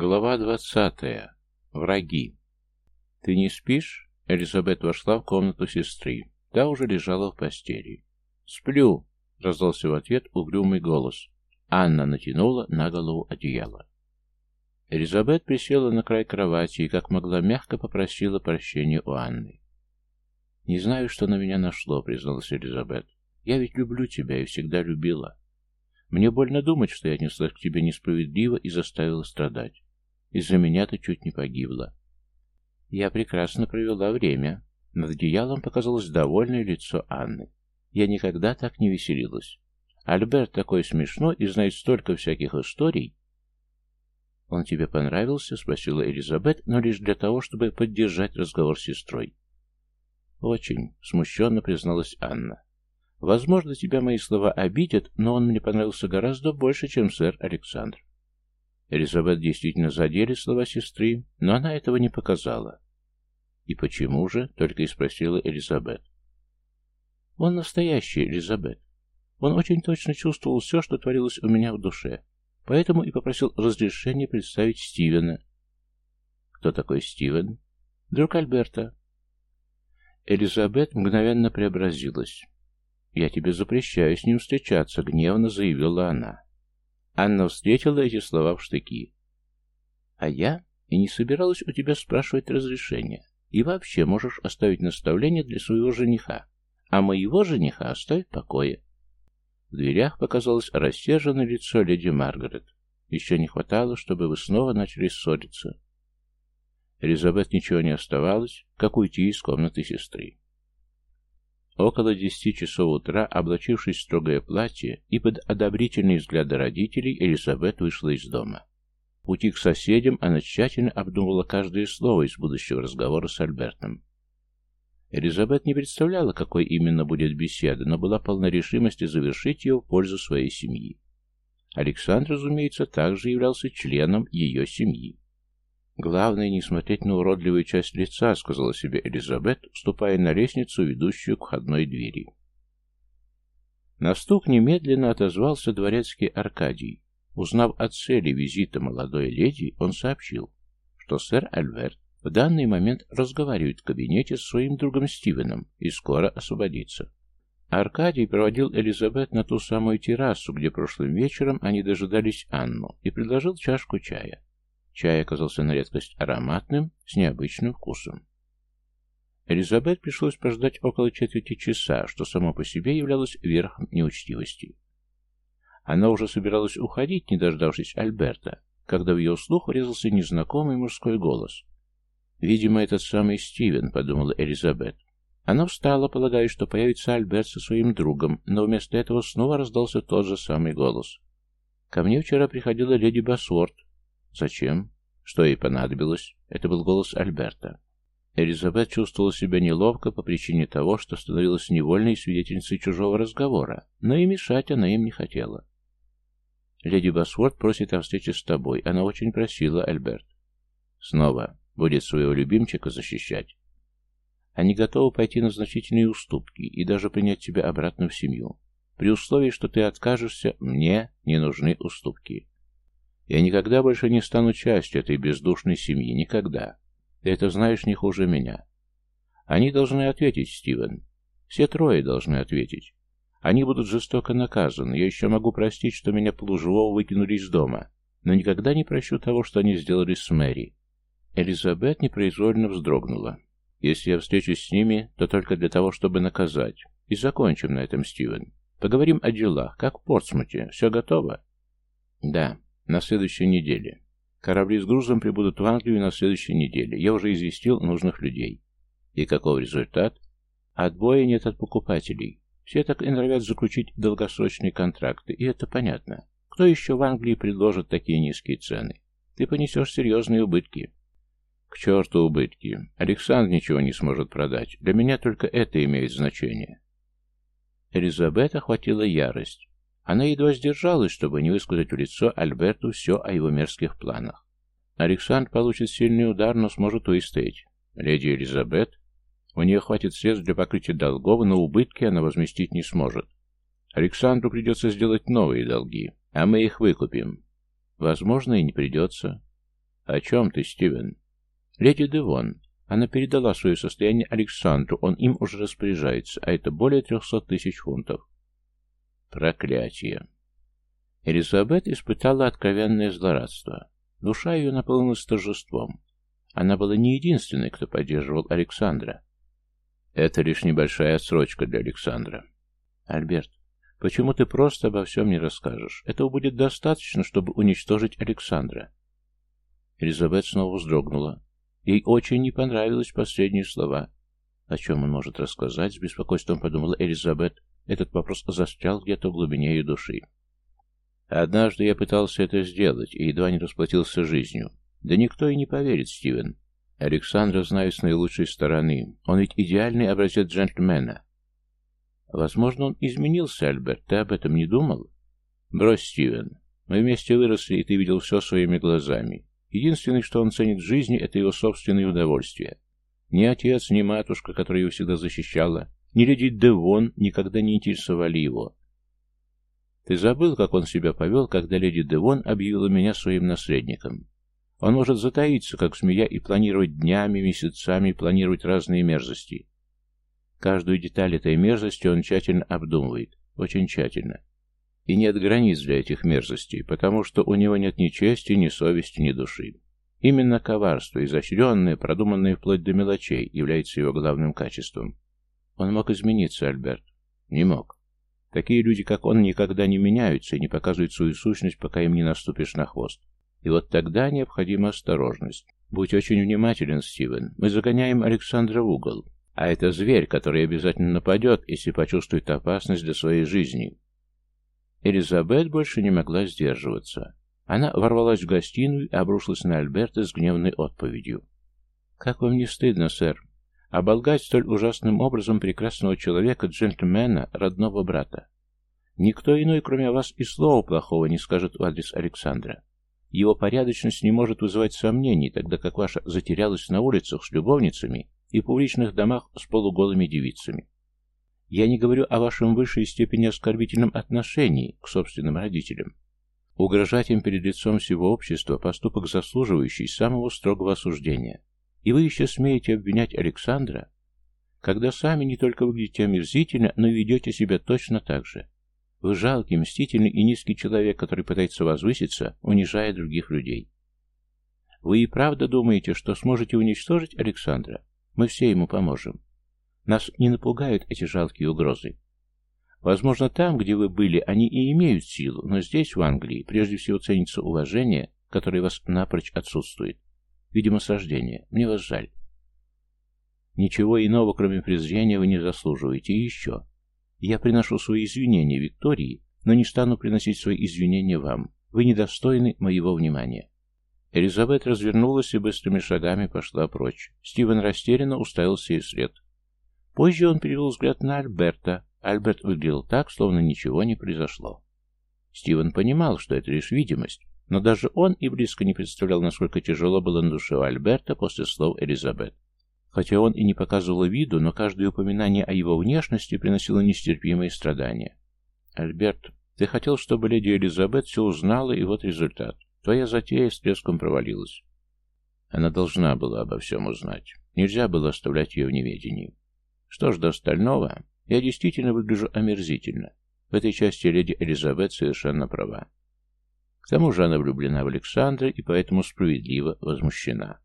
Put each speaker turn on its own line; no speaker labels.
Глава двадцатая. Враги. «Ты не спишь?» Элизабет вошла в комнату сестры. Та уже лежала в постели. «Сплю!» — раздался в ответ угрюмый голос. Анна натянула на голову одеяло. Элизабет присела на край кровати и, как могла, мягко попросила прощения у Анны. «Не знаю, что на меня нашло», — призналась Элизабет. «Я ведь люблю тебя и всегда любила. Мне больно думать, что я отнеслась к тебе несправедливо и заставила страдать. Из-за меня ты чуть не погибла. Я прекрасно провела время. Над одеялом показалось довольное лицо Анны. Я никогда так не веселилась. Альберт такой смешной и знает столько всяких историй. «Он тебе понравился?» — спросила Элизабет, но лишь для того, чтобы поддержать разговор с сестрой. «Очень», — смущенно призналась Анна. Возможно, тебя мои слова обидят, но он мне понравился гораздо больше, чем сэр Александр. Элизабет действительно задели слова сестры, но она этого не показала. «И почему же?» — только и спросила Элизабет. «Он настоящий, Элизабет. Он очень точно чувствовал все, что творилось у меня в душе, поэтому и попросил разрешения представить Стивена». «Кто такой Стивен?» «Друг Альберта». Элизабет мгновенно преобразилась. «Я тебе запрещаю с ним встречаться», — гневно заявила она. Анна встретила эти слова в штыки. «А я и не собиралась у тебя спрашивать разрешения. И вообще можешь оставить наставление для своего жениха, а моего жениха оставь в покое». В дверях показалось рассерженное лицо леди Маргарет. Еще не хватало, чтобы вы снова начали ссориться. Элизабет ничего не оставалось, как уйти из комнаты сестры. Около десяти часов утра, облачившись в строгое платье и под одобрительные взгляды родителей, Элизабет вышла из дома. В пути к соседям она тщательно обдумывала каждое слово из будущего разговора с Альбертом. Элизабет не представляла, какой именно будет беседа, но была полна решимости завершить ее в пользу своей семьи. Александр, разумеется, также являлся членом ее семьи. «Главное не смотреть на уродливую часть лица», — сказала себе Элизабет, ступая на лестницу, ведущую к входной двери. На стук немедленно отозвался дворецкий Аркадий. Узнав о цели визита молодой леди, он сообщил, что сэр Альберт в данный момент разговаривает в кабинете с своим другом Стивеном и скоро освободится. Аркадий проводил Элизабет на ту самую террасу, где прошлым вечером они дожидались Анну, и предложил чашку чая. Чай оказался на редкость ароматным, с необычным вкусом. Элизабет пришлось прождать около четверти часа, что само по себе являлось верхом неучтивости. Она уже собиралась уходить, не дождавшись Альберта, когда в ее слух врезался незнакомый мужской голос. «Видимо, этот самый Стивен», — подумала Элизабет. Она встала, полагая, что появится Альберт со своим другом, но вместо этого снова раздался тот же самый голос. «Ко мне вчера приходила леди Басворд. Зачем? Что ей понадобилось? Это был голос Альберта. Элизабет чувствовала себя неловко по причине того, что становилась невольной свидетельницей чужого разговора, но и мешать она им не хотела. «Леди Басворд просит о встрече с тобой. Она очень просила, Альберт». «Снова. Будет своего любимчика защищать». «Они готовы пойти на значительные уступки и даже принять тебя обратно в семью. При условии, что ты откажешься, мне не нужны уступки. Я никогда больше не стану частью этой бездушной семьи. Никогда. Ты это знаешь не хуже меня. Они должны ответить, Стивен. Все трое должны ответить. Они будут жестоко наказаны. Я еще могу простить, что меня полуживого выкинули из дома. Но никогда не прощу того, что они сделали с Мэри. Элизабет непроизвольно вздрогнула. Если я встречусь с ними, то только для того, чтобы наказать. И закончим на этом, Стивен. Поговорим о делах. Как в Портсмуте. Все готово? Да. На следующей неделе. Корабли с грузом прибудут в Англию на следующей неделе. Я уже известил нужных людей. И каков результат? Отбоя нет от покупателей. Все так и норовят заключить долгосрочные контракты, и это понятно. Кто еще в Англии предложит такие низкие цены? Ты понесешь серьезные убытки. К черту убытки. Александр ничего не сможет продать. Для меня только это имеет значение. Элизабет охватила ярость. Она едва сдержалась, чтобы не высказать в лицо Альберту все о его мерзких планах. Александр получит сильный удар, но сможет выстоять. Леди Элизабет, у нее хватит средств для покрытия долгов, но убытки она возместить не сможет. Александру придется сделать новые долги, а мы их выкупим. Возможно, и не придется. «О чем ты, Стивен?» «Леди Девон. Она передала свое состояние Александру, он им уже распоряжается, а это более трехсот тысяч фунтов». «Проклятие!» Элизабет испытала откровенное злорадство. Душа ее наполнилась торжеством. Она была не единственной, кто поддерживал Александра. Это лишь небольшая отсрочка для Александра. Альберт, почему ты просто обо всем не расскажешь? Этого будет достаточно, чтобы уничтожить Александра. Элизабет снова вздрогнула. Ей очень не понравились последние слова. О чем он может рассказать, с беспокойством подумала Элизабет. Этот вопрос застрял где-то в глубине ее души. Однажды я пытался это сделать и едва не расплатился жизнью. Да никто и не поверит, Стивен. Александра знаю с наилучшей стороны. Он ведь идеальный образец джентльмена. Возможно, он изменился, Альберт. Ты об этом не думал? Брось, Стивен. Мы вместе выросли, и ты видел все своими глазами. Единственное, что он ценит в жизни, это его собственное удовольствие. Ни отец, ни матушка, которая его всегда защищала, ни леди Девон никогда не интересовали его. Ты забыл, как он себя повел, когда леди Девон объявила меня своим наследником? Он может затаиться, как змея, и планировать днями, месяцами, планировать разные мерзости. Каждую деталь этой мерзости он тщательно обдумывает, очень тщательно. И нет границ для этих мерзостей, потому что у него нет ни чести, ни совести, ни души. Именно коварство, изощренное, продуманное вплоть до мелочей, является его главным качеством. Он мог измениться, Альберт. Не мог. Такие люди, как он, никогда не меняются и не показывают свою сущность, пока им не наступишь на хвост. И вот тогда необходима осторожность. Будь очень внимателен, Стивен. Мы загоняем Александра в угол. А это зверь, который обязательно нападет, если почувствует опасность для своей жизни. Элизабет больше не могла сдерживаться. Она ворвалась в гостиную и обрушилась на Альберта с гневной отповедью. «Как вам не стыдно, сэр? Оболгать столь ужасным образом прекрасного человека, джентльмена, родного брата. Никто иной, кроме вас, и слова плохого не скажет в адрес Александра. Его порядочность не может вызывать сомнений, тогда как ваша затерялась на улицах с любовницами и публичных домах с полуголыми девицами. Я не говорю о вашем высшей степени оскорбительном отношении к собственным родителям. Угрожать им перед лицом всего общества – поступок, заслуживающий самого строгого осуждения. И вы еще смеете обвинять Александра, когда сами не только выглядите омерзительно, но и ведете себя точно так же. Вы жалкий, мстительный и низкий человек, который пытается возвыситься, унижая других людей. Вы и правда думаете, что сможете уничтожить Александра? Мы все ему поможем. Нас не напугают эти жалкие угрозы. Возможно, там, где вы были, они и имеют силу, но здесь, в Англии, прежде всего ценится уважение, которое вас напрочь отсутствует. Видимо, сождение. Мне вас жаль. Ничего иного, кроме презрения, вы не заслуживаете. И еще. Я приношу свои извинения Виктории, но не стану приносить свои извинения вам. Вы недостойны моего внимания. Элизабет развернулась и быстрыми шагами пошла прочь. Стивен растерянно уставился ей вслед. Позже он перевел взгляд на Альберта. Альберт выглядел так, словно ничего не произошло. Стивен понимал, что это лишь видимость, но даже он и близко не представлял, насколько тяжело было на душе у Альберта после слов Элизабет. Хотя он и не показывал виду, но каждое упоминание о его внешности приносило нестерпимые страдания. «Альберт, ты хотел, чтобы леди Элизабет все узнала, и вот результат. Твоя затея с треском провалилась». Она должна была обо всем узнать. Нельзя было оставлять ее в неведении. Что ж до остального, я действительно выгляжу омерзительно. В этой части леди Элизабет совершенно права. К тому же она влюблена в Александра и поэтому справедливо возмущена.